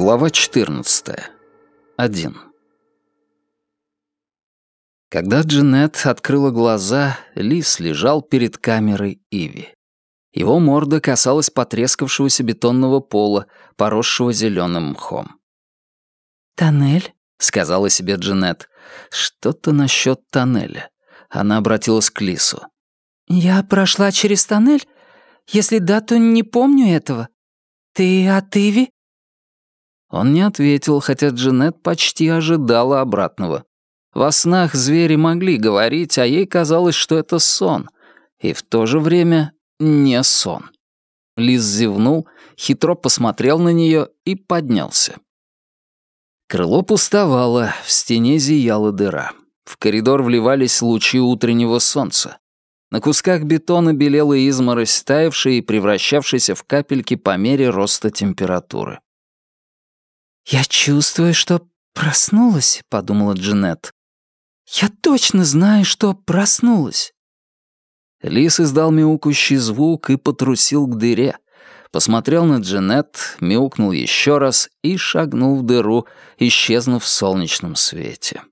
Глава 14. 1. Когда Джанет открыла глаза, Лис лежал перед камерой Иви. Его морда касалась потрескавшегося бетонного пола, поросшего зеленым мхом. «Тоннель?» — сказала себе Джанет. «Что-то насчет тоннеля». Она обратилась к Лису. «Я прошла через тоннель? Если да, то не помню этого. Ты от Иви?» Он не ответил, хотя Джанет почти ожидала обратного. Во снах звери могли говорить, а ей казалось, что это сон. И в то же время не сон. Лиз зевнул, хитро посмотрел на нее и поднялся. Крыло пустовало, в стене зияла дыра. В коридор вливались лучи утреннего солнца. На кусках бетона белела изморозь, таявшая и превращавшаяся в капельки по мере роста температуры. «Я чувствую, что проснулась», — подумала Джанет. «Я точно знаю, что проснулась». Лис издал мяукающий звук и потрусил к дыре. Посмотрел на Джанет, мяукнул еще раз и шагнул в дыру, исчезнув в солнечном свете.